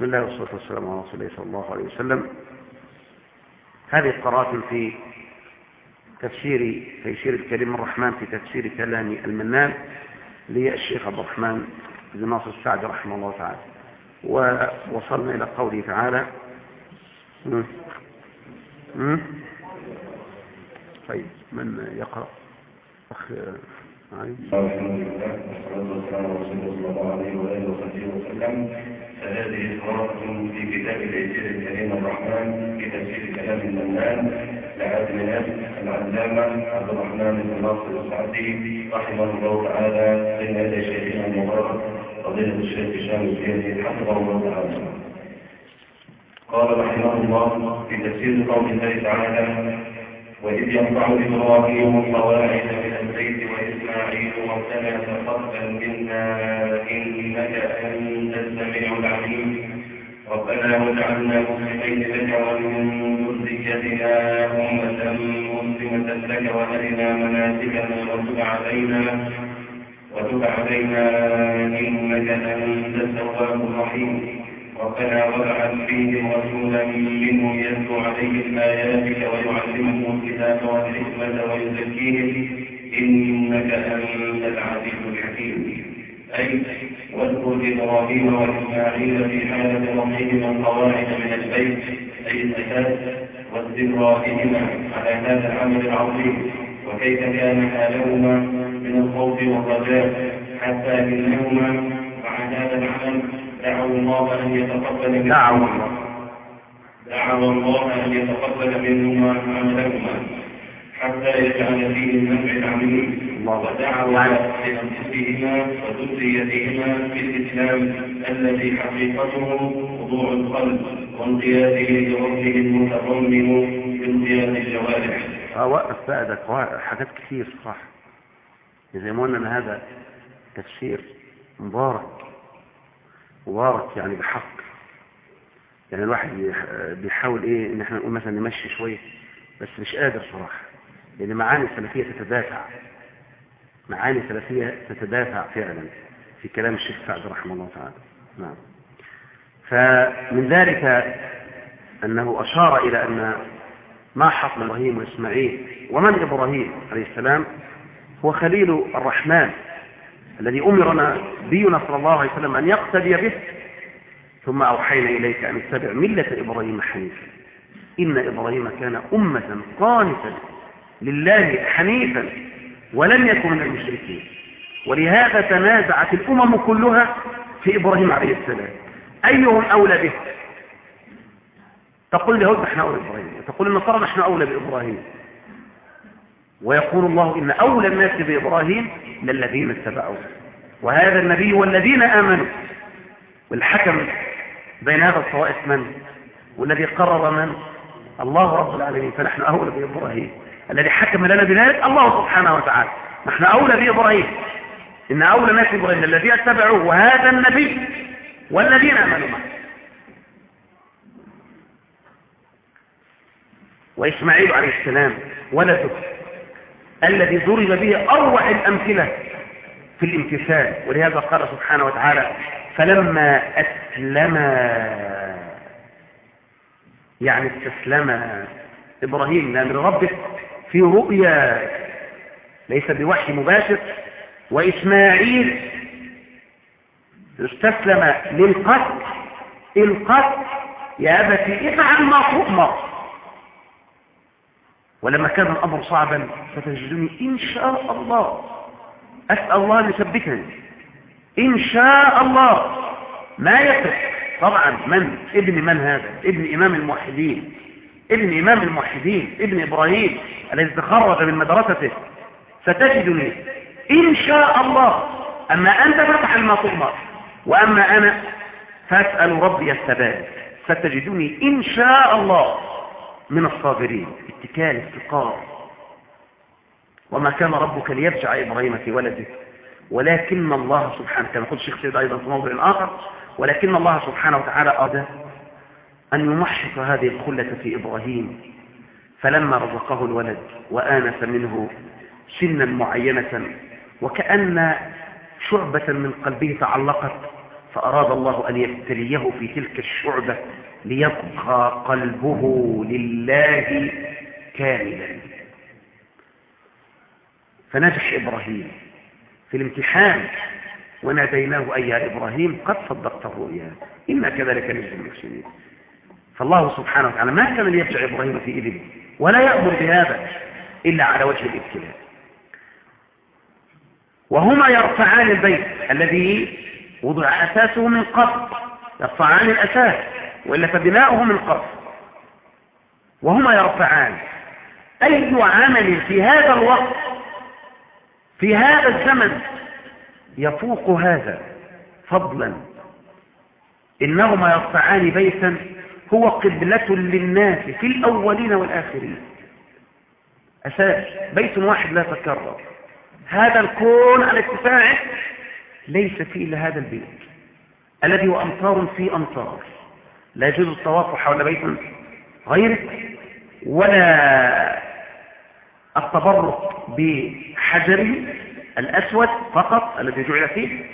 بسم الله والصلاة والسلام على رسول الله صلى الله عليه وسلم. هذه قراءة في تفسير تيسير الكريم الرحمن في تفسير كلام المنان للشيخ عبد الرحمن بن ناصر السعدي رحمه الله تعالى. ووصلنا إلى قوله تعالى. طيب من يقرأ؟ أخ الحمد لله والصلاة والسلام على رسول الله صلى الله عليه وآله وصحبه وسلم. فهذه قراءة في كتاب تيسير الكريم الرحمن في تفسير كلام المنان لعالم العلامة عبد الرحمن بن ناصر السعدي رحمه الله تعالى بين يدي شيخنا المبارك فضيلة الشيخ هشام الزيادي حفظه الله تعالى. قال رحمه الله في تفسير قول الله تعالى وإذ ينفع إبراهيم القواعد من البيت وإسماعيل ربنا تقبل منا إنك أنت السميع العليم. ربنا واجعلنا مسلمين لك ومن ذريتنا أمة مسلمة لك وأرنا مناسكنا وتب علينا وتب علينا إنك أنت التواب الرحيم. ربنا وابعث فيهم رسولا منهم يتلو عليهم آياتك ويعلمهم الكتاب والحكمة ويزكيهم. إنك أنت العزيز الحكيم. أي واذكر إبراهيم وإسماعيل في حالة رميهما القواعد من البيت أي الأساس واستمرارهما على هذا العمل العظيم وكيف كان حالهما من الخوف والرجاء حتى إنهما مع هذا العمل دعوا الله أن يتقبل دعوا منهما دعوا الله أن يتقبل منهما عملهما. حتى يجعل فيه النفع العميم الله. ودعوا يعني لأنفسهما وذريتهما في الإسلام الذي حقيقته خضوع القلب وانقياده لربه المتضمن بانقياد الجوارح. آه وقف بقى ده قواعد- حاجات كتير صح. زي ما قلنا إن هذا تفسير مبارك. مبارك يعني بحق. يعني الواحد بيح- بيحاول إيه إن إحنا نقول مثلا نمشي شوية بس مش قادر صراحة. لأن معاني السلفية تتدافع. معاني سلفيه تتدافع فعلا في كلام الشيخ سعد رحمه الله تعالى. نعم. فمن ذلك أنه أشار إلى أن ما حصل إبراهيم وإسماعيل ومن إبراهيم عليه السلام هو خليل الرحمن الذي أمرنا نبينا صلى الله عليه وسلم أن يقتدي به. ثم أوحينا إليك أن اتبع ملة إبراهيم حنيفا. إن إبراهيم كان أمة قانتا. لله حنيفا ولم يكن من المشركين. ولهذا تنازعت الأمم كلها في إبراهيم عليه السلام. أيهم أولى به؟ تقول اليهود نحن أولى بإبراهيم. وتقول النصارى نحن أولى بإبراهيم. ويقول الله إن أولى الناس بإبراهيم للذين اتبعوه. وهذا النبي والذين آمنوا. والحكم بين هذا الطوائف من؟ والذي قرر من؟ الله رب العالمين. فنحن أولى بإبراهيم. الذي حكم لنا بذلك الله سبحانه وتعالى. نحن أولى بإبراهيم إن أولى الناس بإبراهيم الذين اتبعوه وهذا النبي والذين آمنوا معه. وإسماعيل عليه السلام ولده الذي ضرب به أروع الأمثلة في الامتثال. ولهذا قال سبحانه وتعالى فلما أسلم يعني استسلم إبراهيم لأمر ربه في رؤيا ليس بوحي مباشر وإسماعيل استسلم للقتل القتل يا أبتي افعل ما تؤمر. ولما كان الأمر صعبا فتجدني إن شاء الله أسأل الله أن يثبتني. إن شاء الله. ما يفرق. طبعا من؟ ابن من هذا؟ ابن إمام الموحدين. ابن إمام الموحدين ابن إبراهيم الذي تخرج من مدرسته. ستجدني. إن شاء الله أما أنت فافعل ما تؤمر وأما أنا فأسأل ربي الثبات ستجدني إن شاء الله من الصابرين. اتكال استقار وما كان ربك ليرجع إبراهيم في ولده. ولكن الله سبحانه كما قلت الشيخ سيد أيضا في موضع آخر ولكن الله سبحانه وتعالى أراد أن يمحص هذه الخلة في إبراهيم. فلما رزقه الولد وآنس منه سنا معينة وكأن شعبة من قلبه تعلقت فأراد الله أن يبتليه في تلك الشعبة ليبقى قلبه لله كاملا. فنجح إبراهيم في الامتحان وناديناه أي يا إبراهيم قد صدقت الرؤيا. إنا كذلك نجزي المحسنين. فالله سبحانه وتعالى ما كان ليرجع إبراهيم في إذنه ولا يأمر بهذا إلا على وجه الابتلاء. وهما يرفعان البيت الذي وضع أساسه من قبل يرفعان الأساس وإلا فبناؤه من قبل. وهما يرفعان. أي عمل في هذا الوقت في هذا الزمن يفوق هذا فضلا؟ إنهما يرفعان بيتا هو قبلة للناس في الأولين والآخرين. أساس بيت واحد لا تكرر هذا الكون على اتساعه ليس فيه إلا هذا البيت الذي هو أمطار في أمطار. لا يجوز الطواف حول بيت غيره ولا التبرك بحجره الأسود فقط الذي جعل فيه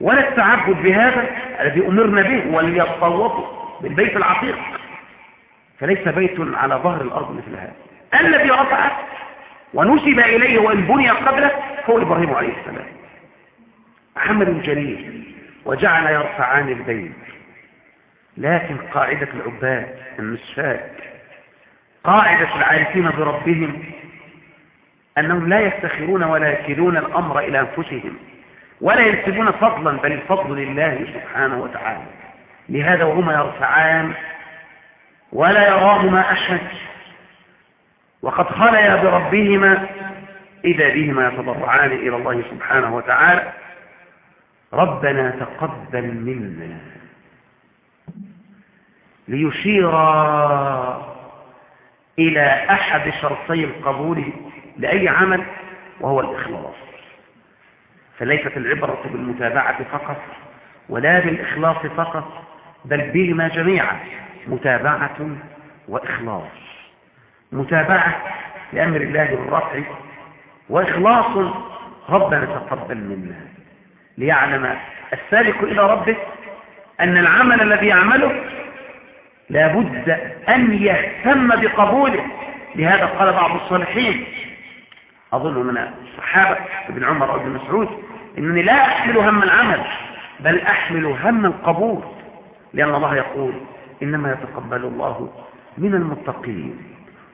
ولا التعبد بهذا الذي أمرنا به وليطوفوا بالبيت العتيق فليس بيت على ظهر الأرض مثل هذا. الذي رفع ونسب إليه وإن بني قبله هو إبراهيم عليه السلام. محمد جليل وجعل يرفعان البيت. لكن قاعدة العباد النساك قاعدة العارفين بربهم أنهم لا يفتخرون ولا يكلون الأمر إلى أنفسهم ولا ينسبون فضلا بل الفضل لله سبحانه وتعالى. لهذا وهما يرفعان ولا يراهما أحد وقد خليا بربهما إذا بهما يتضرعان إلى الله سبحانه وتعالى ربنا تقبل منا ليشير إلى أحد شرطي القبول لأي عمل وهو الإخلاص. فليست العبرة بالمتابعة فقط ولا بالإخلاص فقط بل بهما جميعا متابعة وإخلاص. متابعة لأمر الله بالرفع وإخلاص ربنا تقبل منا. ليعلم السالك إلى ربه أن العمل الذي يعمله لابد أن يهتم بقبوله. لهذا قال بعض الصالحين أظن من الصحابة ابن عمر أو ابن مسعود إنني لا أحمل هم العمل بل أحمل هم القبول. لأن الله يقول إنما يتقبل الله من المتقين.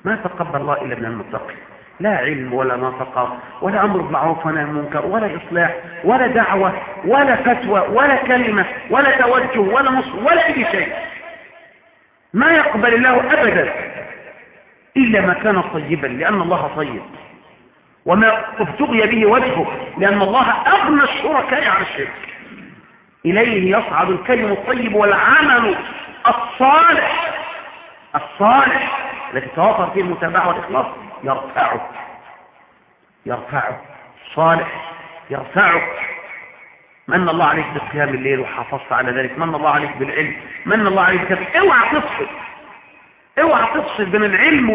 ما تقبل الله إلا من المتقين. لا علم ولا نطق ولا أمر بالمعروف ولا المنكر ولا إصلاح ولا دعوة ولا فتوى ولا كلمة ولا توجه ولا نصر ولا أي شيء. ما يقبل الله أبدا إلا ما كان طيبا لأن الله طيب. وما ابتغي به وجهه لأن الله أغنى الشركاء عن الشرك. إليه يصعد الكلم الطيب والعمل الصالح. الصالح الذي توافر فيه المتابعة والإخلاص يرفعه. يرفعه. صالح يرفعه. من الله عليك بقيام الليل وحافظت على ذلك؟ من الله عليك بالعلم؟ من الله عليك اوعى تفصل. اوعى تفصل بين العلم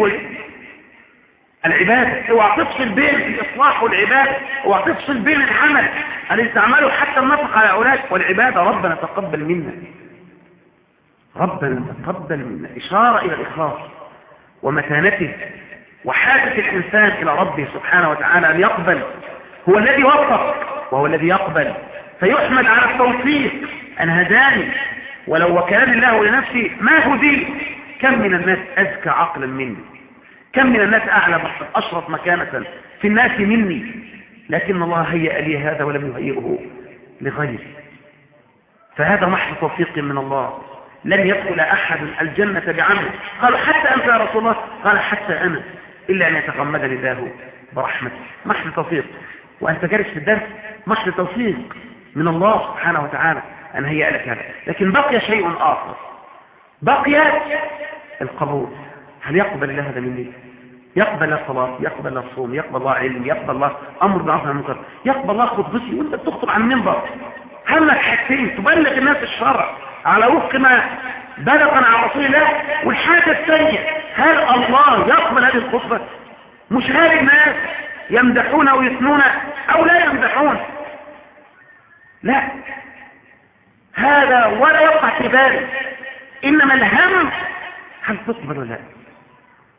والعبادة اوعى تفصل بين الإصلاح والعبادة اوعى تفصل بين العمل. الذي تعمله حتى النفق على أولاد. والعبادة ربنا تقبل منا. ربنا تقبل منا. إشارة إلى الإخلاص ومتانته وحاجة الإنسان إلى ربه سبحانه وتعالى أن يقبل. هو الذي وفق وهو الذي يقبل. فيحمد على التوفيق. أن هداني. ولو وكان الله لنفسي ما هدي كم من الناس أذكى عقلا مني. كم من الناس أعلم أشرف مكانة في الناس مني لكن الله هيأ لي هذا ولم يهيئه لغيري. فهذا محض توفيق من الله. لن يدخل أحد الجنة بعمل. قالوا حتى أنت يا رسول الله قال حتى أنا إلا أن يتغمدني الله برحمته. محض توفيق. وأنت جالس في الدرس محض توفيق من الله سبحانه وتعالى أن هيأ لك هذا. لكن بقي شيء آخر. بقي القبول. هل يقبل الله هذا مني؟ يقبل الصلاة يقبل الصوم يقبل الله علم يقبل الله أمر بالعرف المنكر يقبل الله خطبتي وانت بتخطب عن المنبر. همك حاجتين؟ تبلغ الناس الشرع على وفق ما بلغ عن رسول الله. والحاجة الثانية هل الله يقبل هذه الخطبة؟ مش هل الناس يمدحون أو يثنون أو لا يمدحون. لا. هذا ولا يقع في ذلك. إنما الهم هل تقبل ولا لا؟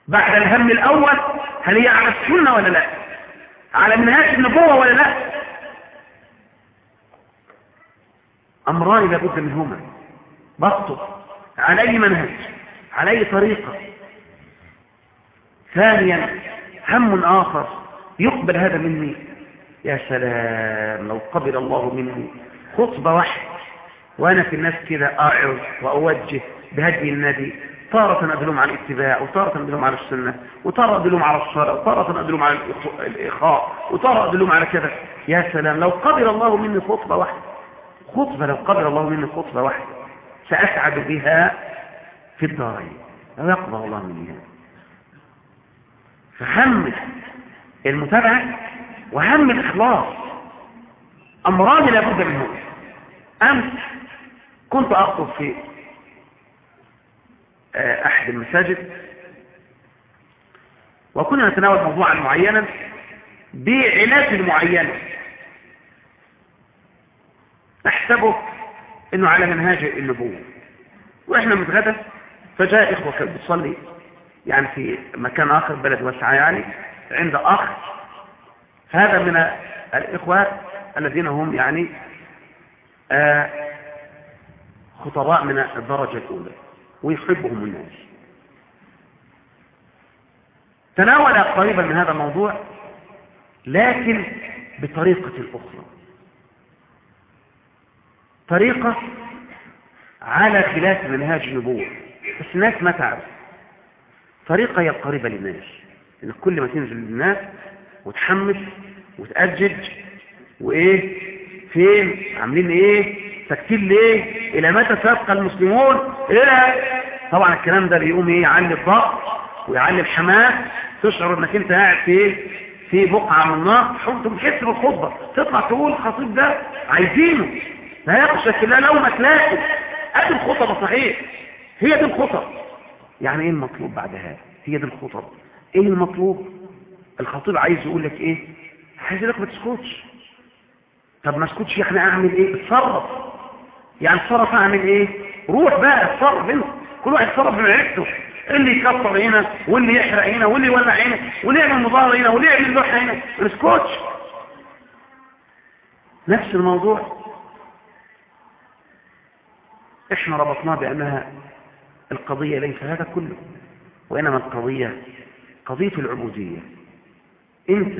بعد الهم الأول هل هي على السنة ولا لا؟ على منهاج النبوة ولا لا؟ أمران لابد منهما. ضبطه على أي منهج؟ على أي طريقة؟ ثانيا هم آخر يقبل هذا مني. يا سلام لو قبل الله مني. خطبة واحدة وأنا في الناس كده أعظ وأوجه بهدي النبي. تارة أدلهم على الاتباع وتارة أدلهم على السنة وتارة أدلهم على الصلاة وتارة أدلهم على الإخاء وتارة أدلهم على كذا. يا سلام لو قبل الله مني خطبة واحدة خطبة لو قبل الله مني خطبة واحدة سأسعد بها في الدارين. لو يقبل الله مني فهم المتابعة وهم الإخلاص. أمران لابد منهم أمس كنت أخطب في أحد المساجد. وكنا نتناول موضوعا معينا بعلاج معينة نحسبه إنه على منهاج النبوة. وإحنا متغدى فجاء إخوة كانت بتصلي يعني في مكان آخر بلد واسعة يعني عند أخ. هذا من الإخوة الذين هم يعني آه خطباء من الدرجة الأولى. ويحبهم الناس. تناول قريبا من هذا الموضوع لكن بطريقة أخرى. طريقة على خلاف منهاج النبوة. بس الناس ما تعرف. طريقة هي القريبة للناس. إن كل ما تنزل للناس وتحمس وتأجج وإيه؟ فين؟ عاملين إيه؟ ساكتين ليه؟ إلى متى سيبقى المسلمون؟ إلى طبعا الكلام ده بيقوم إيه؟ يعلي الضغط ويعلي الحماس. تشعر إنك أنت قاعد في في بقعة من النار. تحط بتحس بالخطبه تطلع تقول الخطيب ده عايزينه. لا يخشى الله لومة لائم ادي الخطبة صحيح. هي دي الخطب. يعني إيه المطلوب بعد هذا؟ هي دي الخطب. إيه المطلوب؟ الخطيب عايز يقول لك إيه؟ عايز لك ما تسكتش. طب ما اسكتش يعني أعمل إيه؟ اتصرف. يعني اتصرف اعمل إيه روح بقى اتصرف انت كل واحد يتصرف بمعرفته اللي يكسر هنا واللي يحرق هنا واللي يولع هنا واللي يعمل مظاهره هنا واللي يعمل لوحه هنا. ما نسكتش نفس الموضوع. إحنا ربطناه بأنها القضية ليس هذا كله وإنما القضية قضية العبودية. انت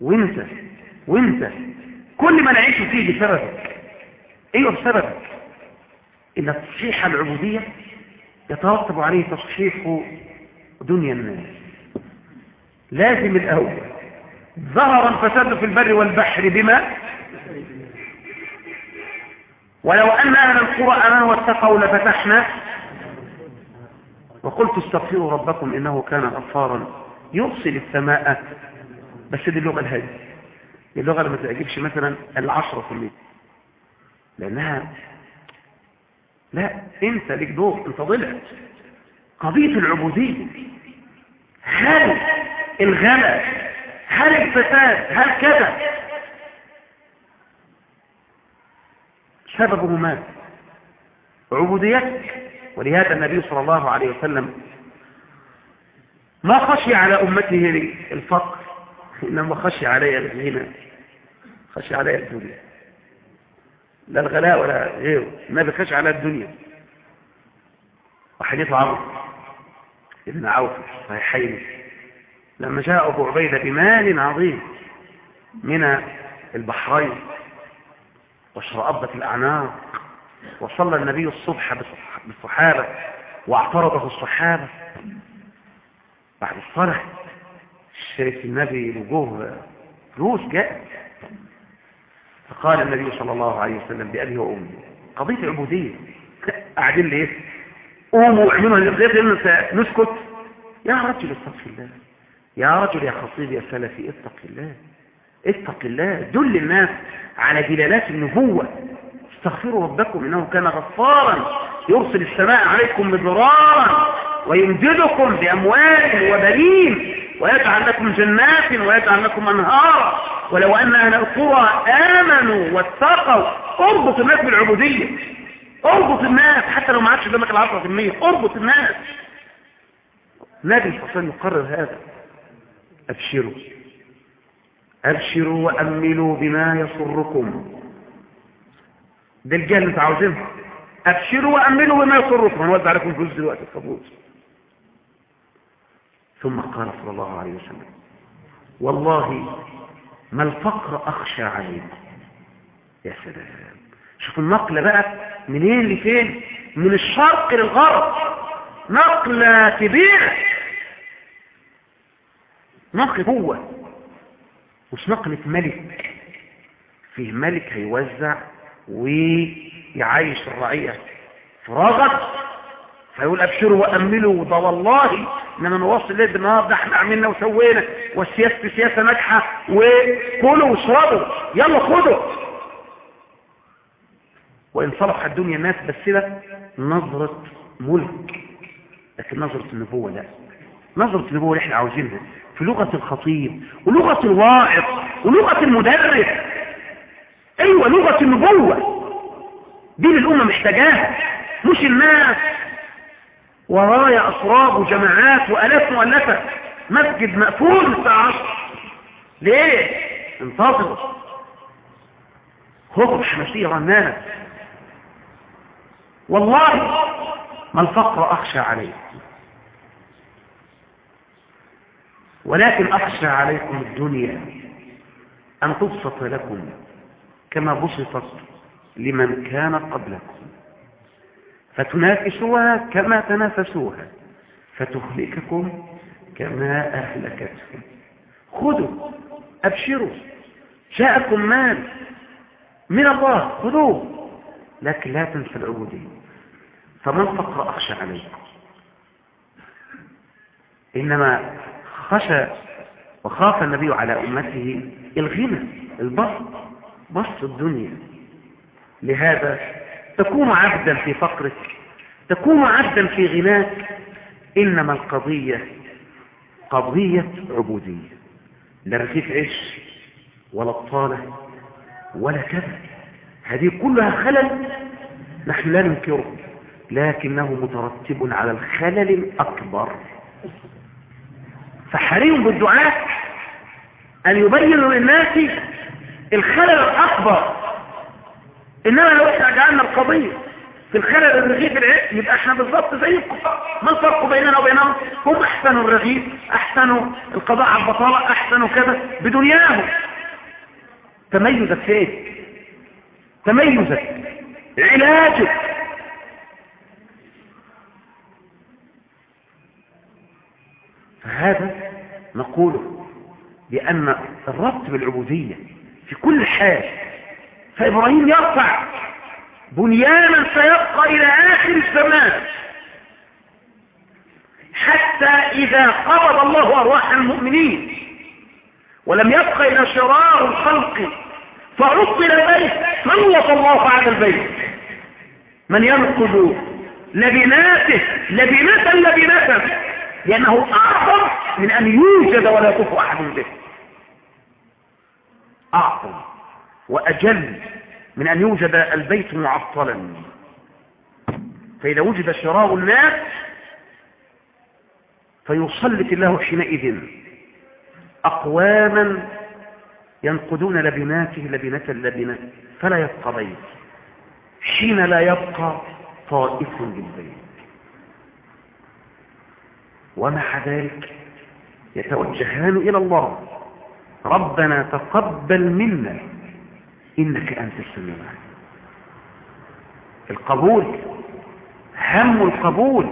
وانت وانت كل ما نعيش فيه بسببك أيوه بسببك إن تصحيح العبودية يترتب عليه تصحيح دنيا الناس. لازم الأول ظهر الفساد في البر والبحر بما؟ ولو أن أهل القرى امنوا واتقوا لفتحنا. وقلت استغفروا ربكم إنه كان غفارا يرسل السماء. بس دي اللغة الهادية. اللغة اللي ما تعجبش مثلا العشرة في المية. لأنها لا أنت ليك دور أنت ضلعت قضية العبودية. هل الغلا هل الفساد هل كذا؟ سببه ماذا؟ عبوديتك. ولهذا النبي صلى الله عليه وسلم ما خشي على أمته الفقر إنما خشي علي الغنى خشي علي الدنيا. لا الغلاء ولا غيره النبي خشي على الدنيا. وحديث عمرو ابن عوف الصحيحين لما جاء أبو عبيدة بمال عظيم من البحرين واشرأبت الأعناق وصلى النبي الصبح بالصحابة واعترضه الصحابة. بعد الصلاة شرف النبي وجوه فلوس جاء فقال النبي صلى الله عليه وسلم بأبي وأمي قضية عبودية قاعدين ليه؟ قوموا اعملوا الغير نسكت يا رجل اتق الله. يا رجل يا خطيب يا سلفي اتق الله. اتق الله. دل الناس على دلالات النبوة. استغفروا ربكم إنه كان غفارا. يرسل السماء عليكم مضرارا ويمددكم بأموال وبنين. ويجعل لكم جنات ويجعل لكم أنهارا. ولو أن أهل القرى امنوا واتقوا أربط الناس بالعبودية. أربط الناس حتى لو ما عادش قدامك العشرة في المية أربط الناس. نبي صلى الله عليه وسلم يقرر هذا. أبشروا. أبشروا واملوا بما يسركم. ده الجهل اللي أنتوا عاوزينها أبشروا واملوا بما يسركم. هنوزع عليكم فلوس دلوقتي الفلوس ثم قال صلى الله عليه وسلم والله ما الفقر أخشى عليكم. يا سلام. شوف النقلة بقى منين لفين؟ من الشرق للغرب. نقلة كبيرة نقلة قوة. مش نقلة ملك. فيه ملك هيوزع ويعيش الرعية رغد. فيقول أبشروا وأملوا ده والله إننا نوصل ليه بالنهار. ده إحنا عملنا وسوينا. والسياسة سياسة ناجحة. وكلوا واشربوا. يلا خدوا. وإن صلح الدنيا الناس بس ده نظرة ملك. لكن نظرة النبوة لا. نظرة النبوة اللي إحنا عاوزينها. في لغة الخطيب ولغة الواعظ ولغة المدرس. أيوه لغة النبوة. دي اللي الأمة محتاجاها. مش الناس. ورايا أسراب وجماعات وألاف مؤلفة. مسجد مقفول الساعة 10 ليه؟ انتظروا. خطب حماسية رنانة والله ما الفقر أخشى عليه ولكن أخشى عليكم الدنيا أن تبسط لكم كما بسطت لمن كان قبلكم. فتنافسوها كما تنافسوها فتهلككم كما أهلكتهم خذوا أبشروا. جاءكم مال من الله خذوه. لكن لا تنسى العبودية. فما الفقر أخشى عليكم إنما خشى وخاف النبي على أمته الغنى البسط بسط الدنيا. لهذا تكون عبدا في فقرك تكون عبدا في غناك. إنما القضية قضية عبودية. لا رغيف عيش ولا الطالة ولا كذا هذه كلها خلل نحن لا ننكره. لكنه مترتب على الخلل الأكبر. فحري بالدعاء أن يبينوا للناس الخلل الأكبر. إنما لو إحنا جعلنا القضية في الخلل الرغيف العيش يبقى إحنا بالضبط زي الكفار. ما الفرق بيننا وبينهم؟ هم احسنوا الرغيف احسنوا القضاء على البطالة احسنوا كذا بدنياهم. تميزك فين تميزك علاجك فهذا نقوله بأن الربط بالعبودية في كل حال فإبراهيم يرفع بنيانا سيبقى إلى آخر الزمان. حتى إذا قبض الله أرواح المؤمنين ولم يبقى إلى شرار الخلق فعطل البيت سلط الله على البيت. من ينقذ لبناته لبنة لبنة لأنه أعظم من أن يوجد ولا يطوف أحد به. أعظم وأجل من أن يوجد البيت معطلا. فإذا وجد شراء الناس فيسلط الله حينئذ أقواما ينقذون لبناته لبنة لبنة فلا يبقى بيت. حين لا يبقى طائف للبيت ومع ذلك يتوجهان إلى الله. ربنا تقبل منا إنك أنت السميع القبول هم القبول.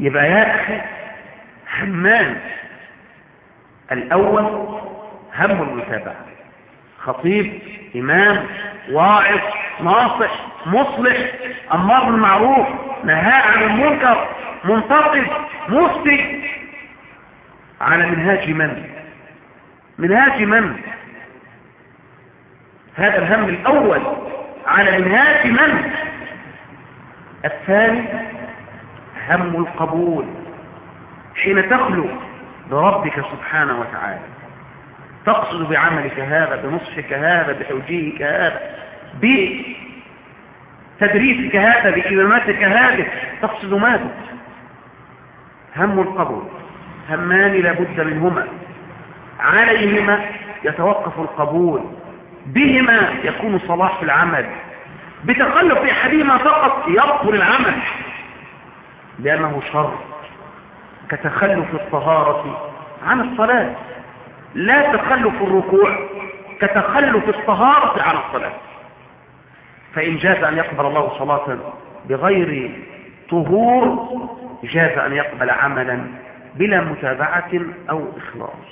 يبقى يا أخي همان الأول هم المتابعة. خطيب إمام واعظ ناصح مصلح أمر بالمعروف نهاء عن المنكر منتقد مفتي. على منهاج من؟ منهاج من؟ هذا الهم الأول على منهاج من؟ الثاني هم القبول حين تخلو بربك سبحانه وتعالى. تقصد بعملك هذا بنصحك هذا بتوجيهك هذا بتدريسك هذا بإمامتك هذه تقصد ماذا؟ هم القبول. همان لابد منهما. عليهما يتوقف القبول. بهما يكون صلاح العمل. بتخلف أحدهما فقط يبطل العمل. لأنه شر. كتخلف الطهارة عن الصلاة. لا تخلف الركوع كتخلف الطهارة عن الصلاة. فإن جاز أن يقبل الله صلاة بغير طهور جاز أن يقبل عملا بلا متابعة أو إخلاص.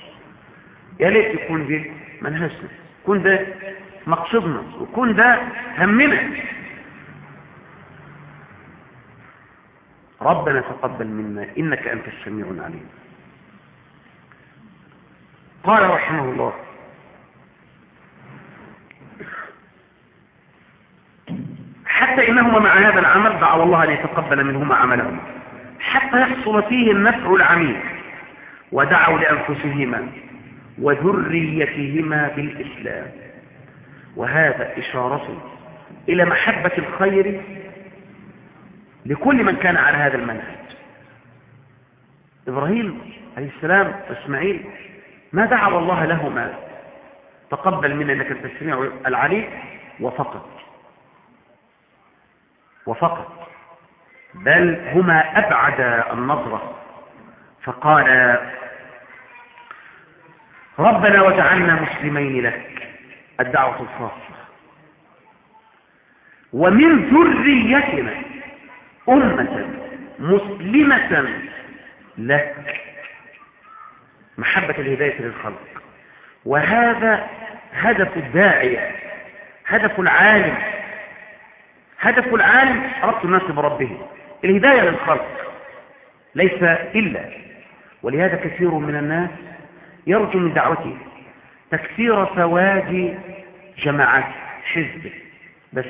يا ليت يكون ده منهجنا يكون ده مقصدنا ويكون ده همنا. ربنا تقبل منا إنك أنت السميع العليم. قال رحمه الله حتى إنهما مع هذا العمل دعوا الله أن يتقبل منهما عملهما. حتى يحصل فيه النفع العميق ودعوا لأنفسهما وذريتهما بالإسلام. وهذا إشارة إلى محبة الخير لكل من كان على هذا المنهج. إبراهيم عليه السلام وإسماعيل ما دعوا الله لهما؟ تقبل منا إنك السميع العليم وفقط. وفقط. بل هما أبعد النظرة. فقال ربنا وجعلنا مسلمين لك الدعوة الخاصة. ومن ذريتنا أمة مسلمة لك. محبة الهداية للخلق. وهذا هدف الداعية هدف العالم هدف العالم ربط الناس بربه الهداية للخلق ليس إلا ولهذا كثير من الناس يرجو من دعوته تكثير سواد جماعات حزب بس.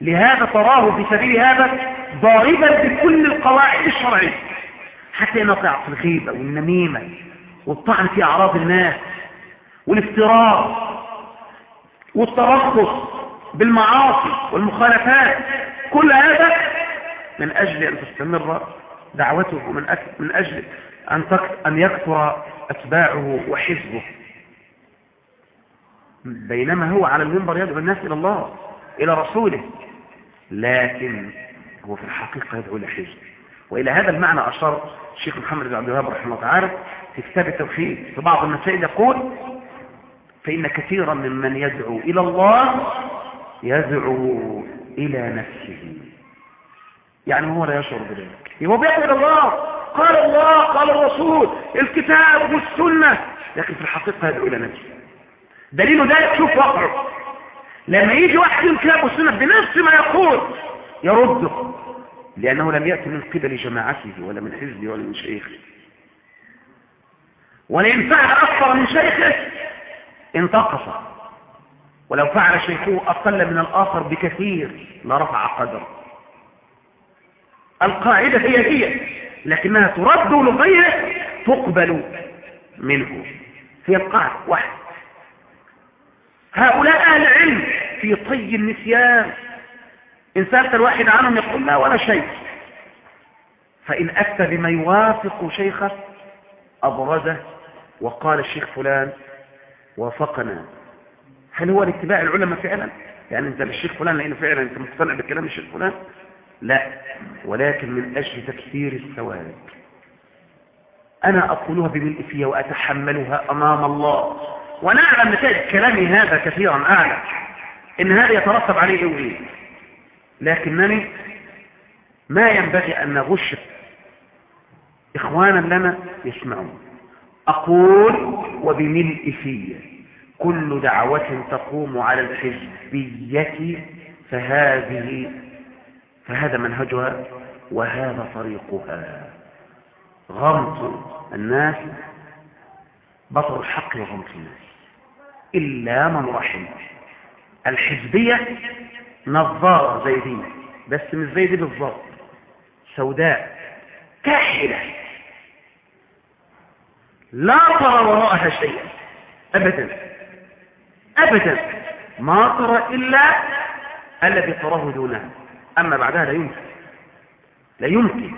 لهذا تراه في سبيل هذا ضاربا بكل القواعد الشرعية حتى نقع في الغيبة والنميمة والطعن في أعراض الناس والافتراء والترخص بالمعاصي والمخالفات. كل هذا من أجل أن تستمر دعوته ومن من أجل أن, أن يكثر أتباعه وحزبه. بينما هو على المنبر يدعو الناس إلى الله إلى رسوله. لكن هو في الحقيقة يدعو لحزبه وإلى هذا المعنى أشار الشيخ محمد بن عبد الوهاب رحمه الله تعالى في كتاب التوحيد. في بعض المسائل يقول فإن كثيرا ممن يدعو إلى الله يدعو إلى نفسه. يعني هو لا يشعر بذلك. بيدعو إلى الله. قال الله قال الرسول الكتاب والسنة. لكن في الحقيقة يدعو إلى نفسه. دليل ذلك شوف وقعه لما يجي واحد الكتاب والسنة بنفس ما يقول يرده. لأنه لم يأتي من قبل جماعته ولا من حزبه ولا من شيخه. ولئن فعل أكثر من شيخه انتقص. ولو فعل شيخه أقل من الآخر بكثير لرفع قدره. القاعدة هي هي لكنها ترد لغيره تقبل منه. هي القاعدة واحد. هؤلاء أهل علم في طي النسيان. إن سألت الواحد عنهم يقول لا ولا شيء. فإن أفتى بما يوافق شيخه أبرزه وقال الشيخ فلان وافقنا. هل هو لاتباع العلماء فعلا؟ يعني انت للشيخ فلان لأنه فعلا أنت مقتنع بكلام الشيخ فلان لا ولكن من أجل تكثير السواد أنا أقولها بملء فيها وأتحملها أمام الله. ونعلم نتائج كلامي هذا كثيرا أعلم إن هذا يترتب عليه إيه لكنني ما ينبغي أن نغش إخوانا لنا يسمعون. أقول وبملء في كل دعوة تقوم على الحزبية فهذه فهذا منهجها وهذا طريقها. غمط الناس بطر الحق وغمط الناس. إلا من رحم. الحزبية نظارة زي دي بس مش زي دي بالظبط سوداء كاحلة. لا ترى وراءها شيئا. أبدا. أبدا. ما ترى إلا الذي تراه دونه أما بعدها لا يمكن. لا يمكن.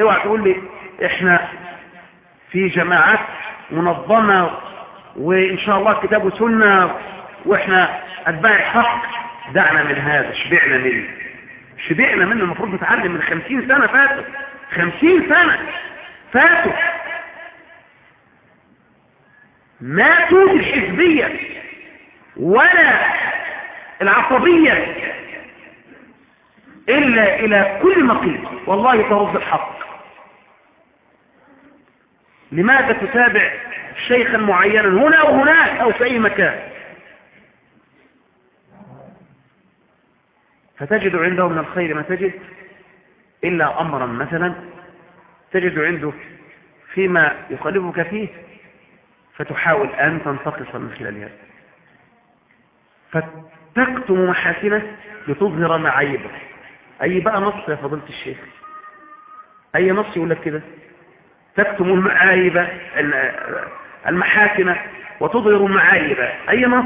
اوعى تقول لي إحنا في جماعات منظمة وإن شاء الله كتاب وسنة وإحنا أتباع الحق. دعنا من هذا شبعنا منه. شبعنا منه المفروض نتعلم من خمسين سنة فاتوا. خمسين سنة فاتوا. ما توجد الحزبية ولا العصبية إلا إلى كل مقيم والله ترد الحق. لماذا تتابع شيخا معينا هنا وهناك أو في أي مكان؟ فتجد عنده من الخير ما تجد إلا أمرا مثلا تجد عنده فيما يخالفك فيه فتحاول أن تنتقص من خلال فتكتم محاسنة لتظهر معايبه أي بقى نص يا فضيلة الشيخ؟ أي نص يقول لك كده؟ تكتم المعايب المحاسن وتظهر المعايب. أي نص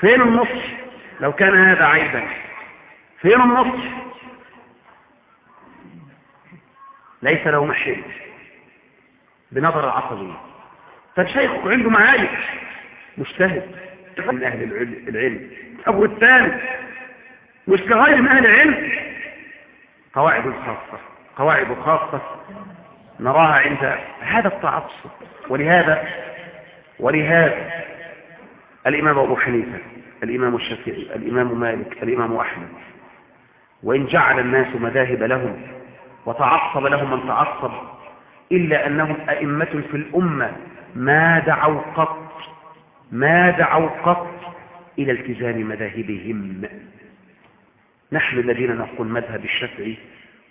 فين النص لو كان هذا عيبا؟ فين النص ليس له محل. بنظر العصبية. فالشيخ عنده معايب. مجتهد. من أهل العلم أبو الثاني مش كغير من أهل العلم؟ قواعد خاصة قواعد خاصة نراها عند هذا التعصب. ولهذا ولهذا الإمام أبو حنيفة الإمام الشافعي الإمام مالك الإمام أحمد وإن جعل الناس مذاهب لهم وتعصب لهم من تعصب إلا أنهم أئمة في الأمة ما دعوا قط ما دعوا قط إلى التزام مذاهبهم. نحن الذين نقول مذهب الشافعي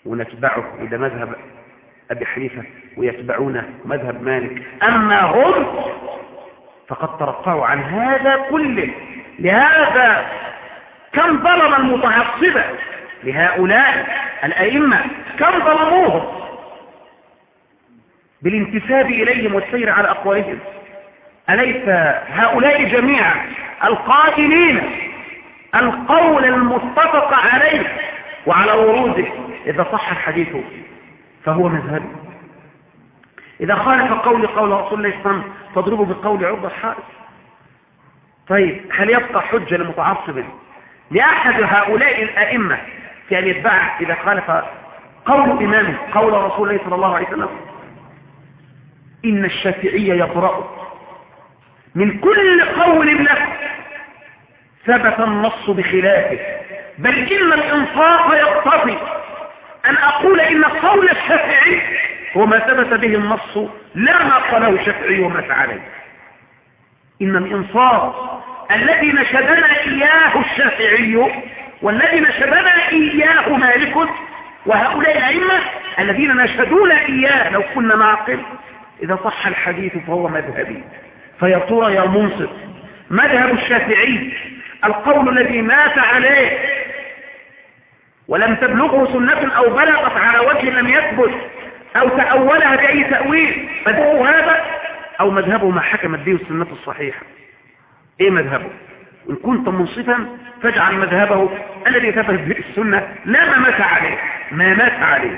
ونتبعه إلى مذهب أبي حنيفة ويتبعون مذهب مالك. أما هم فقد ترفعوا عن هذا كله. لهذا كم ظلم المتعصبة لهؤلاء الأئمة؟ كم ظلموهم؟ بالانتساب إليهم والسير على أقوالهم. أليس هؤلاء جميعا القائلين القول المتفق عليه وعلى وروده؟ إذا صح الحديث فهو مذهب. إذا خالف قول قول رسول الله صلى الله عليه وسلم فاضربوا بقول عرض الحائط. طيب هل يبقى حجة لمتعصب لأحد هؤلاء الأئمة في أن يتبع إذا خالف قول إمامه قول رسول الله صلى الله عليه وسلم؟ إن الشافعي يقرأ من كل قول له ثبت النص بخلافه. بل إن الإنصاف يقتضي أن أقول إن قول الشافعي هو ما ثبت به النص لا ما قاله الشافعي وما عليه إن الإنصاف الذي نشدنا إياه الشافعي والذي نشدنا إياه مالك وهؤلاء الأئمة الذين نشدونا إياه لو كنا معقل إذا صح الحديث فهو مذهبي. فيا ترى يا منصف مذهب الشافعي القول الذي مات عليه ولم تبلغه سنة أو بلغت على وجه لم يثبت أو تأولها بأي تأويل مذهبه هذا أو مذهبه ما حكمت به السنة الصحيحة؟ إيه مذهبه؟ إن كنت منصفا فاجعل مذهبه الذي ثبت به السنة لا ما مات عليه ما مات عليه.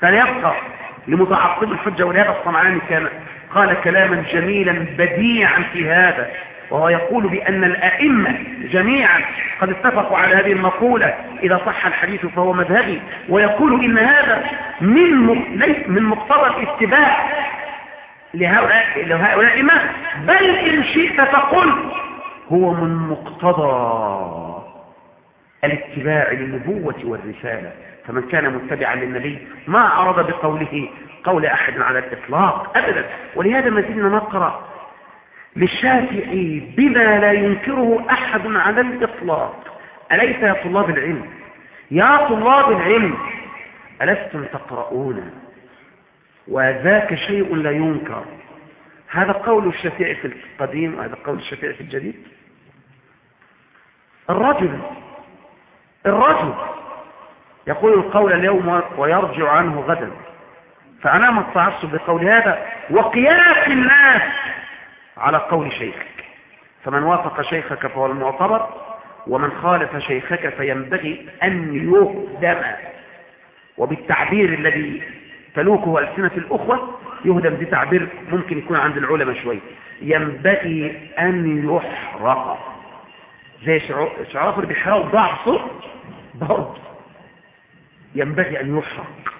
فليبقى لمتعقب الحجة ولهذا الصنعاني كان قال كلاما جميلا بديعا في هذا وهو يقول بأن الأئمة جميعا قد اتفقوا على هذه المقولة إذا صح الحديث فهو مذهبي ويقول إن هذا من من مقتضى الاتباع لهؤلاء لهؤلاء بل إن شئت فقل هو من مقتضى الاتباع للنبوة والرسالة. فمن كان متبعا للنبي ما عرض بقوله قول أحد على الإطلاق أبدا. ولهذا ما زلنا نقرأ للشافعي بما لا ينكره أحد على الإطلاق. أليس يا طلاب العلم؟ يا طلاب العلم ألستم تقرؤون؟ وذاك شيء لا ينكر. هذا قول الشافعي في القديم وهذا قول الشافعي في الجديد. الرجل الرجل يقول القول اليوم ويرجع عنه غدا. فأنام التعصب بقول هذا وقياس الناس على قول شيخك. فمن وافق شيخك فهو المعتبر ومن خالف شيخك فينبغي أن يهدم. وبالتعبير الذي تلوكه ألسنة الأخوة يهدم دي تعبير ممكن يكون عند العلماء شوي. ينبغي أن يحرق. زي شعراف اللي بيحرقوا ضعف صوت برضه ينبغي أن يحرق.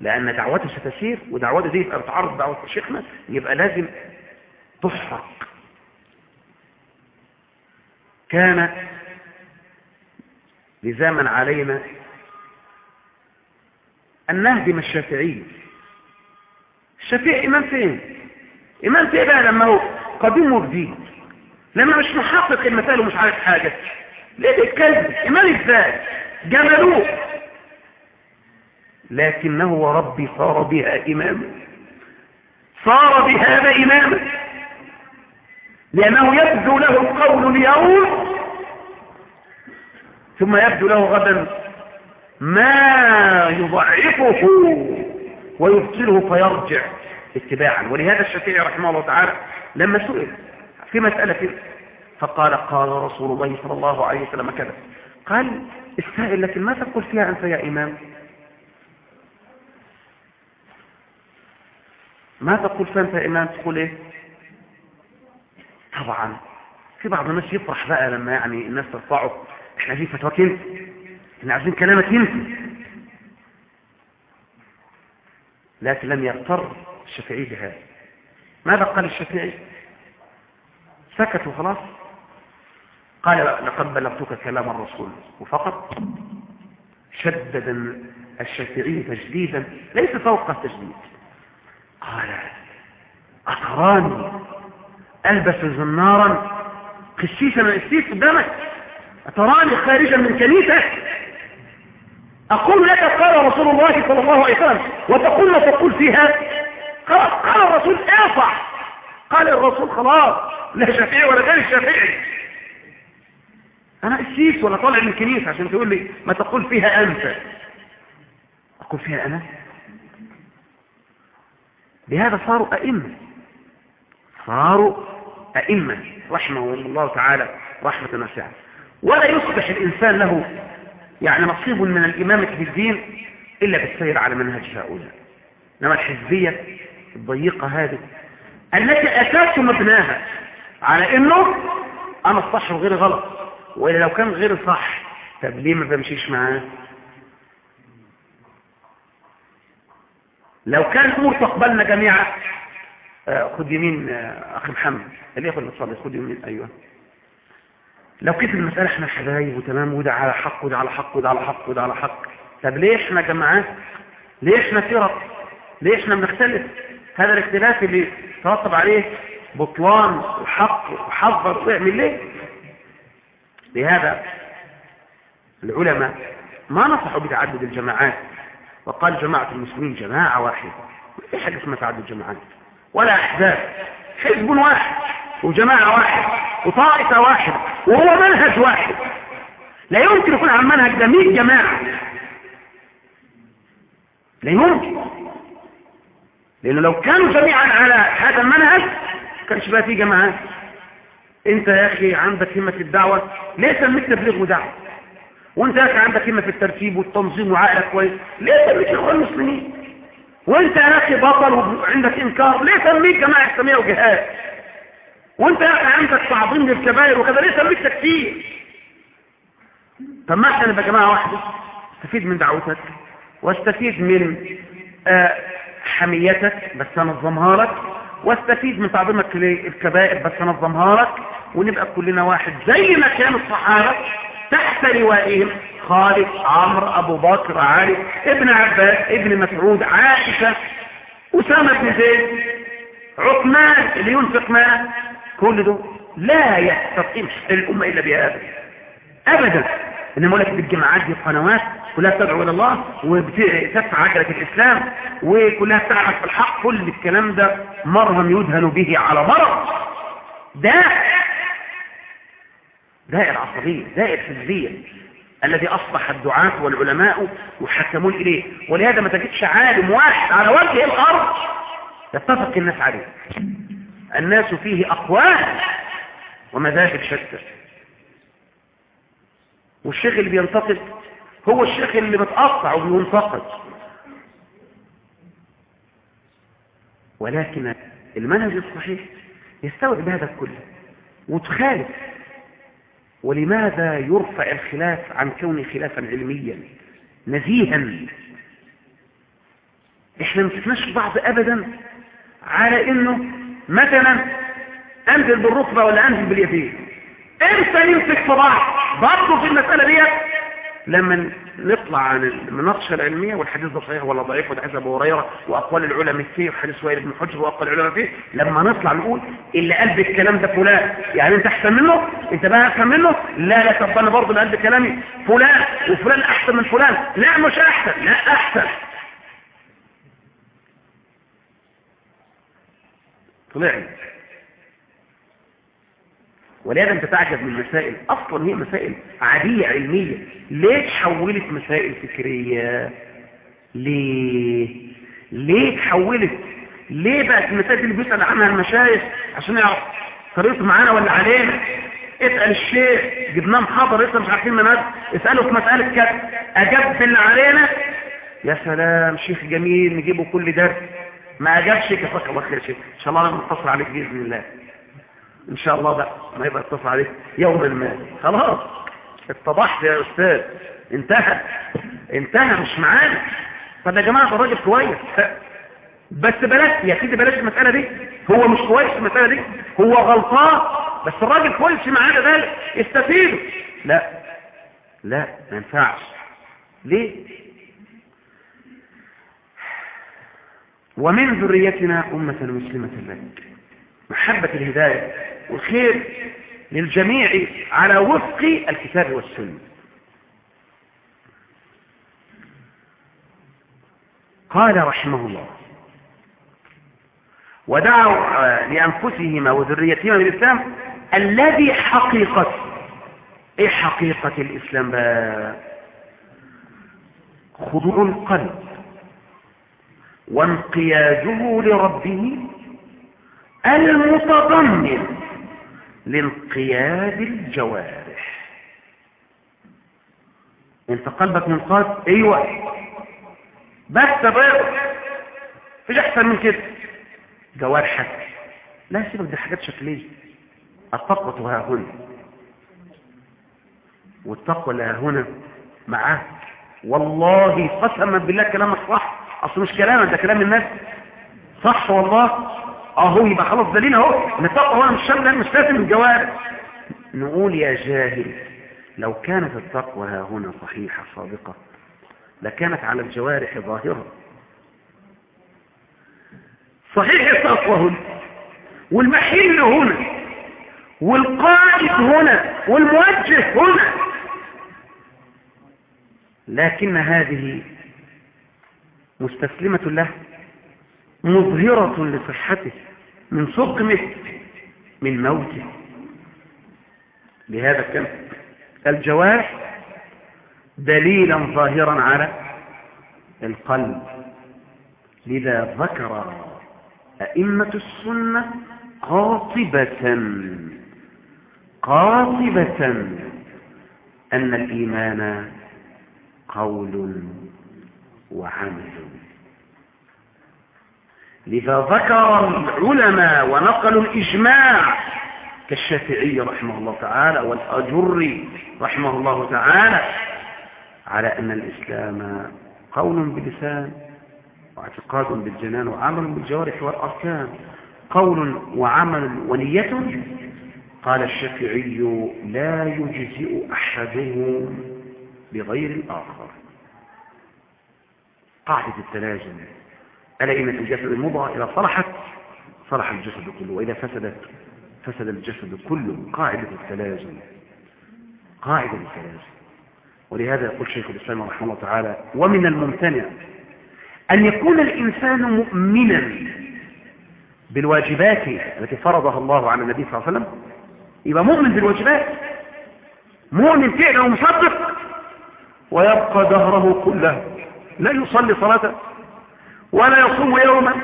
لأن دعوته ستسير ودعوته دي يبقى بتعرض دعوة شيخنا يبقى لازم تحرق. كان لزاما علينا أن نهدم الشافعي. الشافعي إمام فين؟ إمام فين بقى لما هو قديم وجديد؟ لما مش محقق المسائل ومش عارف حاجة. ليه بيتكلم إمام إزاي؟ جملوه. لكنه وربي صار بها إماما. صار بهذا إماما. لأنه يبدو له القول اليوم ثم يبدو له غدا ما يضعفه ويبطله فيرجع اتباعا. ولهذا الشافعي رحمه الله تعالى لما سئل في مسألة كده فقال قال رسول الله صلى الله عليه وسلم كذا. قال السائل لكن ما تقول فيها أنت يا إمام؟ ما تقول يا إمام تقول إيه؟ طبعا. في بعض الناس يفرح بقى لما يعني الناس ترفعه. إحنا عايزين فتواك انت إحنا عايزين كلامك انت لكن لم يغتر الشافعي بهذا. ماذا قال الشافعي؟ سكتوا خلاص قال لقد بلغتك كلام الرسول. وفقط. شدد الشافعي تجديدا. ليس فوق التجديد. قال أتراني ألبس زنارا قسيسا السيف قدامك أتراني خارجا من كنيسة. أقول لك قال رسول الله صلى الله عليه وسلم وتقول ما تقول فيها قال, قال الرسول ارفع. قال الرسول خلاص لا شافعي ولا غير الشافعي أنا قسيس ولا طالع من كنيسة عشان تقول لي ما تقول فيها أنت. أقول فيها أنا؟ بهذا صاروا أئمة. صاروا أئمة. رحمه الله تعالى رحمة واسعة ولا يصبح الإنسان له يعني نصيب من الإمامة في الدين إلا بالسير على منهج هؤلاء. إنما الحزبية الضيقة هذه التي أساس مبناها على إنه أنا الصح وغير غلط وإلا لو كان غير صح طب ليه ما بمشيش معاه؟ لو كان الأمور تقبلنا جميعا آه خد يمين آه أخي محمد. اللي تصلي خد يمين. أيوه. لو كده المسألة إحنا حبايب وتمام وده على حق وده على حق وده على حق وده على حق. طب ليه إحنا جماعات ليه إحنا فرق؟ ليه إحنا بنختلف؟ هذا الاختلاف اللي ترتب عليه بطلان وحق وحظر ويعمل ليه؟ لهذا العلماء ما نصحوا بتعدد الجماعات. وقال جماعة المسلمين جماعة واحدة. إيه حاجة اسمها تعدد جماعات ولا أحزاب. حزب واحد وجماعة واحد وطائفة واحدة وهو منهج واحد. لا يمكن يكون عن منهج ده 100 جماعة. لا يمكن. لأنه لو كانوا جميعا على هذا المنهج كانش بقى في جماعات. أنت يا أخي عندك همة في الدعوة ليه سميت تبليغ ودعوة وانت يا أخي عندك همة في الترتيب والتنظيم وعقلك كويس ليه سميت إخوان المسلمين؟ وانت يا أخي بطل وعندك إنكار ليه سميت جماعة إسلامية وجهاد؟ وانت يا أخي عندك تعظيم للكبائر وكذا ليه سميت تكفير؟ طب ما إحنا نبقى جماعة واحدة؟ استفيد من دعوتك واستفيد من آه حميتك بس أنظمها لك واستفيد من تعظيمك للكبائر بس أنظمها لك ونبقى كلنا واحد زي ما كان الصحابة تحت لوائهم خالد عمرو أبو بكر علي ابن عباس ابن مسعود عائشة أسامة بن زيد عثمان اللي ينفق ماله كل ده لا يستقيم الأمة إلا بهذا ابدا. انما لك بالجماعات دي القنوات كلها تدعو إلى الله وتدفع عجلة الإسلام وكلها تعمل في الحق. كل الكلام ده مرهم يدهن به على مرض. داء داء العصبية داء الحزبية الذي أصبح الدعاة والعلماء يحكمون إليه. ولهذا ما تجدش عالم واحد على وجه الأرض يتفق الناس عليه. الناس فيه أقوال ومذاهب شتى. والشيخ اللي بينتقد هو الشيخ اللي متقطع وبينتقد. ولكن المنهج الصحيح يستوعب هذا كله وتخالف ولماذا يرفع الخلاف عن كونه خلافا علميا؟ نزيها. إحنا مسكناش بعض ابدا على إنه مثلا أنزل بالركبة ولا أنزل باليدين. إمتى نمسك في بعض برضه في المسألة ديت لما نطلع عن المناقشة العلمية والحديث ده صحيح ولا ضعيف وده أبو هريرة وأقوال العلماء فيه وحديث وائل بن حجر وأقوال العلماء فيه. لما نطلع نقول اللي قال بالكلام ده فلان يعني أنت أحسن منه؟ أنت بقى أحسن منه؟ لا لا طب أنا برضه اللي قال بكلامي فلان وفلان أحسن من فلان. لا مش أحسن لا أحسن. طلعنا ولهذا انت تعجب من المسائل أصلا هي مسائل عادية علمية. ليه تحولت مسائل فكرية؟ ليه؟ ليه تحولت؟ ليه بقت المسائل اللي بيسأل عنها المشايخ عشان يعرف طريقته معانا ولا علينا؟ اسأل الشيخ جبناه محاضر لسه مش عارفين منهج اسأله في مسألة كذا. أجاب في اللي علينا؟ يا سلام شيخ جميل نجيبه كل درس. ما أجابش كفاك الله خير شيخ. إن شاء الله أنا متصل عليك بإذن الله. إن شاء الله بقى ما يبقى اتصل عليك يوما ما. خلاص. اتضحت يا أستاذ. انتهى. انتهى مش معانا. طب يا جماعة ده راجل كويس. بس بلاش يا سيدي بلاش المسألة دي. هو مش كويس المسألة دي. هو غلطان. بس الراجل كويس معانا ده. استفيدوا لا. لا ما ينفعش. ليه؟ ومن ذريتنا أمة مسلمة لك محبة الهداية والخير للجميع على وفق الكتاب والسنة. قال رحمه الله ودعوا لأنفسهما وذريتهما بالإسلام الذي حقيقة إيه حقيقة الإسلام خضوع القلب وانقياده لربه المتضمن لانقياد الجوارح. انت قلبك منقاد؟ أيوه. بس بيض فيش أحسن من كده. جوارحك. لا سيبك دي حاجات شكلية. التقوى ها هنا. والتقوى لا هنا معاك. والله قسما بالله كلامك صح. أصل مش كلامك ده كلام الناس. صح والله؟ اهو يبقى خلاص دليل اهو. التقوى هنا مش شامله مش لازم الجوارح نقول يا جاهل لو كانت التقوى ها هنا صحيحة صادقة لكانت على الجوارح ظاهرة. صحيح التقوى هنا والمحل هنا والقائد هنا والموجه هنا. لكن هذه مستسلمة له. مظهرة لصحته من سقمه من موته. لهذا كان الجوارح دليلا ظاهرا على القلب. لذا ذكر أئمة السنة قاطبة قاطبة أن الإيمان قول وعمل. لذا ذكر العلماء ونقلوا الإجماع كالشافعي رحمه الله تعالى والأجري رحمه الله تعالى على أن الإسلام قول باللسان واعتقاد بالجنان وعمل بالجوارح والأركان قول وعمل ونية. قال الشافعي لا يجزئ أحدهم بغير الآخر. قاعدة التلازم ألا إن الجسد المضغة إذا صلحت صلح الجسد كله. وإذا فسدت فسد الجسد كله قاعدة التلازم قاعدة التلازم. ولهذا يقول شيخ الإسلام رحمه الله تعالى ومن الممتنع أن يكون الإنسان مؤمنا بالواجبات التي فرضها الله على النبي صلى الله عليه وسلم يبقى مؤمن بالواجبات مؤمن فعلا ومصدق ويبقى دهره كله لا يصلي صلاة. ولا يصوم يوما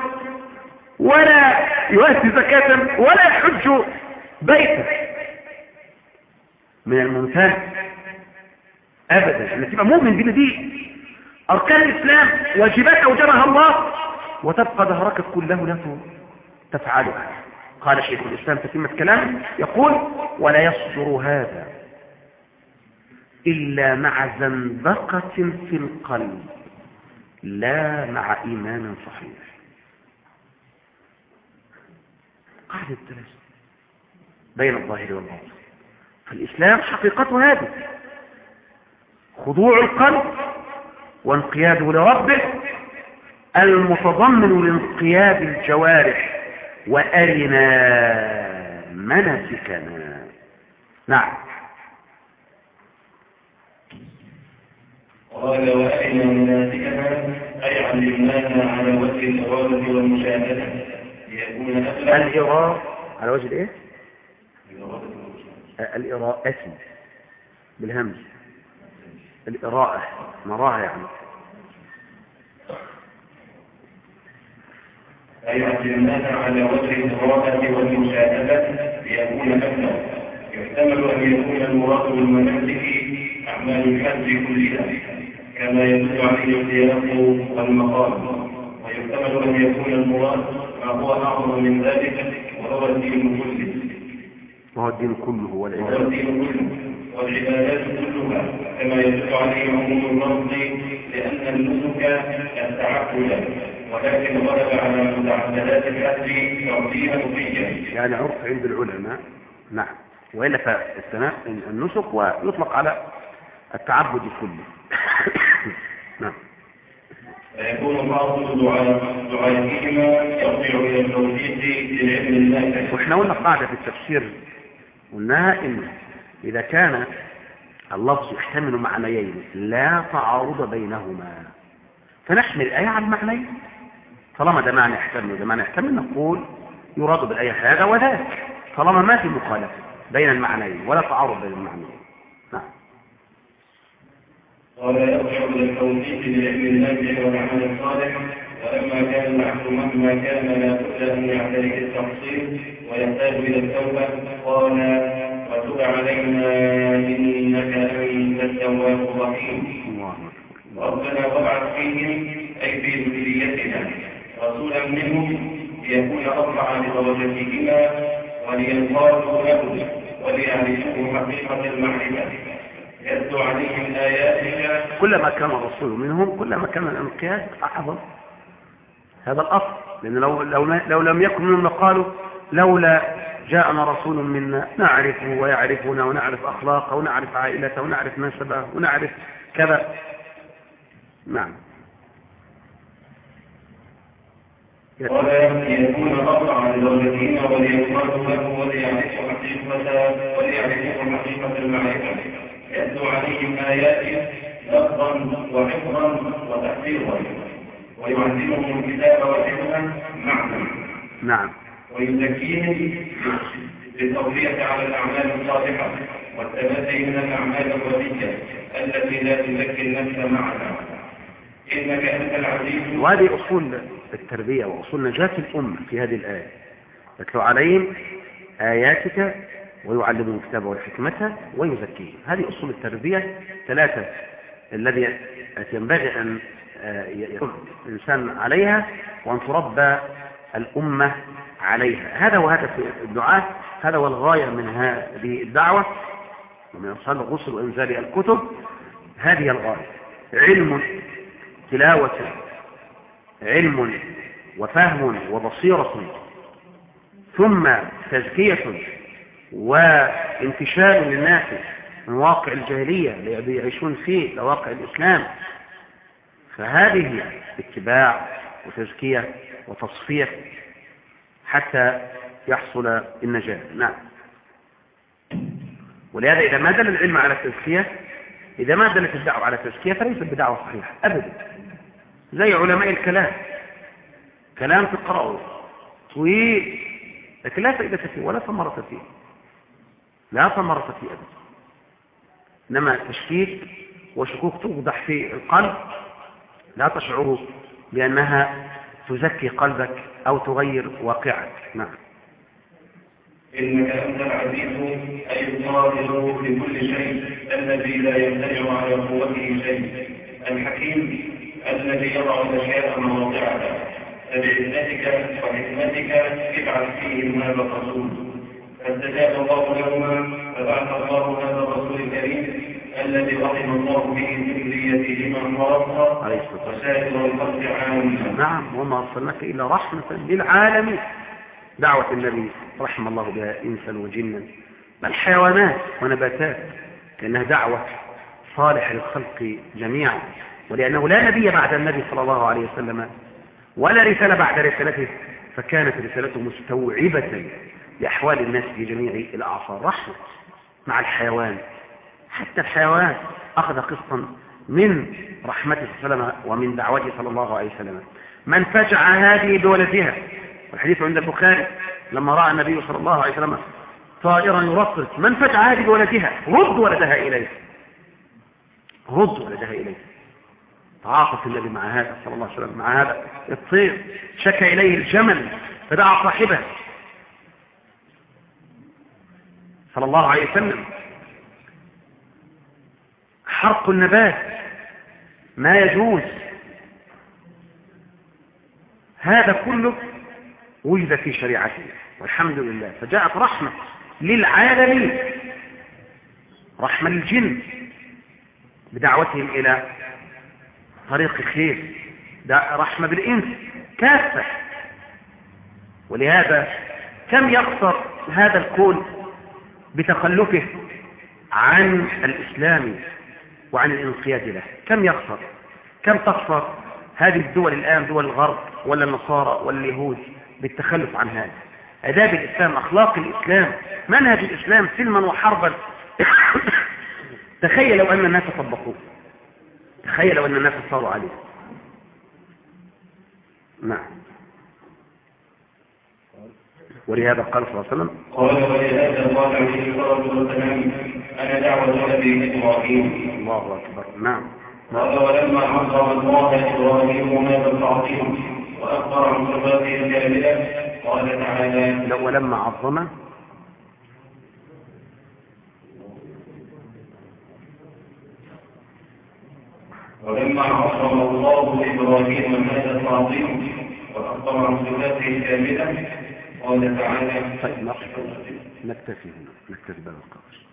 ولا يؤدي زكاة ولا يحج بيتا. من الممتاز ابدا. ان تبقى مؤمن بان دي أركان الإسلام واجبات أوجبها الله وتبقى دهرك كله له تفعلها. قال شيخ الإسلام تتمة كلام يقول ولا يصدر هذا إلا مع زندقة في القلب. لا مع ايمان صحيح. قاعدة الثلاثة بين الظاهر والباطن. فالإسلام حقيقته هذه. خضوع القلب وانقياده لربه المتضمن لانقياد الجوارح وأرنا مناسكنا. نعم. قال وأرنا مناسكنا أي علمناها على وجه الإرادة والمشاهدة. ليكون أبلغ الإراء على وجه الإيه؟ والمشاهدة. الإراءة بالهمز. الإراءة نراها يعني. أي علمناها على وجه الإرادة والمشاهدة. ليكون أبلغ يحتمل أن يكون المراد بالمناسك أعمال الحج كلها. كما يدل عليه السياق والمقام ويحتمل أن يكون المراد ما هو أعظم من ذلك وهو الدين كله. وهو الدين كله وهو والعبادة الدين كله والعبادات كلها كما يدل عليه عموم اللفظ لأن النسك التعبد ولكن غلب على متعبدات الحج ترتيبا فيه يعني عرف عند العلماء نعم. وإلا فالثناء النسك ويطلق على التعبد كله. الله وإحنا قلنا قاعدة في التفسير قلناها ان إذا كان اللفظ يحتمل معنيين لا تعارض بينهما. فنحمل الآية على المعنيين. طالما ده معنى يحتمل وده معنى يحتمل نقول يراد بالآية هذا وذاك. طالما ما في مخالفة بين المعنيين ولا تعارض بين المعنيين. قال يرجع إلى التوحيد لعلم النافع والعمل الصالح ولما كان العبد مهما كان لا بد أن يعترف التقصير ويحتاج إلى التوبة. قال وتب علينا إنك أنت التواب الرحيم. ربنا وابعث فيهم أي في ذريتنا رسولا منهم ليكون أرفع لدرجتهما ولينقادوا له وليعرفوا حقيقة المعرفة. يتلو عليهم آياتك كلما كان الرسول منهم كلما كان الانقياد أعظم. هذا الأصل. لأن لو, لو, لو لم يكن منهم قالوا لولا جاءنا رسول منا نعرفه ويعرفنا ونعرف أخلاقه ونعرف عائلته ونعرف نسبه ونعرف كذا. نعم. قال ليكون أرفع لدرجتهما ولينقادوا له وليعرفوا حقيقة وليعرفوا حقيقة المعرفة. يتلو عليهم آياته لفظا وحفظا وتحقيقا ويعلمهم الكتاب والحكمة معنى نعم. ويزكيهم بالتوفيق على الأعمال الصالحة والتمسي من الأعمال الرديئة التي لا تزكي النفس معنا إنك أنت العزيز. وهذه أصول التربية وأصول نجاة الأمة في هذه الآية. يتلو عليهم آياتك ويعلمهم الكتاب والحكمة ويزكيهم هذه أصول التربية ثلاثة الذي ينبغي أن آه، يكون الإنسان عليها وأن تربى الأمة عليها. هذا وهدف الدعاء هذا هو الغاية من هذه الدعوة. ومن إرسال الرسل وإنزال الكتب هذه الغاية. علم تلاوة علم وفهم وبصيرة ثم تزكية وانتشار للناس من واقع الجاهلية اللي يعيشون فيه لواقع الإسلام. فهذه اتباع وتزكية وتصفية حتى يحصل النجاة. نعم. ولهذا إذا ما دل العلم على التزكية إذا ما دلت الدعوة على التزكية فليست بدعوة صحيحة أبدا. زي علماء الكلام. كلام تقرأه طويل لكن لا فائدة فيه ولا ثمرة فيه. لا ثمرة فيه أبدا إنما تشكيك وشكوك توضح في القلب. لا تشعر بأنها تزكي قلبك أو تغير واقعك. نعم. إنك أنت العزيز أي القادر في كل شيء الذي لا يمتنع على قوته شيء. الحكيم الذي يضع الأشياء مواضعها. فبعزتك وحكمتك ابعث فيهم هذا الرسول فاستجاب الله لهما فبعث الله هذا الرسول الكريم الذي رحم الله به ذريته ورثها عليه الصلاة والسلام. وسائر الخلق عامة. نعم وما أرسلناك إلا رحمة للعالمين. دعوة النبي رحم الله بها إنسا وجنا. بل حيوانات ونباتات لأنها دعوة صالحة للخلق جميعا. ولأنه لا نبي بعد النبي صلى الله عليه وسلم ولا رسالة بعد رسالته فكانت رسالته مستوعبة. لأحوال الناس في جميع الأعصار. رحمة مع الحيوان. حتى الحيوان أخذ قسطا من رحمته صلى وسلم ومن دعوته صلى الله عليه وسلم. من فجع هذه بولدها والحديث عند البخاري لما رأى النبي صلى الله عليه وسلم طائرا يرصرص من فجع هذه بولدها؟ رد ولدها إليه. رد ولدها إليه. تعاطف النبي مع هذا صلى الله عليه وسلم مع هذا الطير. شكى إليه الجمل فدعا صاحبه. صلى الله عليه وسلم. حرق النبات ما يجوز. هذا كله وجد في شريعتنا والحمد لله. فجاءت رحمة للعالمين. رحمة للجن. بدعوتهم إلى طريق الخير. رحمة بالإنس. كافة. ولهذا كم يخسر هذا الكون بتخلفه عن الإسلام وعن الانقياد له. كم يخسر؟ كم تخسر؟ هذه الدول الآن دول الغرب ولا النصارى ولا اليهود بالتخلف عن هذا. آداب الإسلام أخلاق الإسلام منهج الإسلام سلما وحربا. تخيل لو أن الناس طبقوه. تخيل لو أن الناس صاروا عليه. نعم. ولهذا قال صلى الله عليه وسلم قال ولهذا قال عليه الصلاة والسلام أنا دعوة أبي إبراهيم. الله أكبر. نعم. قال ولما عظم الله إبراهيم هذا التعظيم وأخبر عن صفاته الكاملة قال تعالى ولما عظم. ولما عظم الله إبراهيم هذا التعظيم وأخبر عن صفاته الكاملة قال تعالى طيب نكتفي هنا نكتفي بهذا القدر.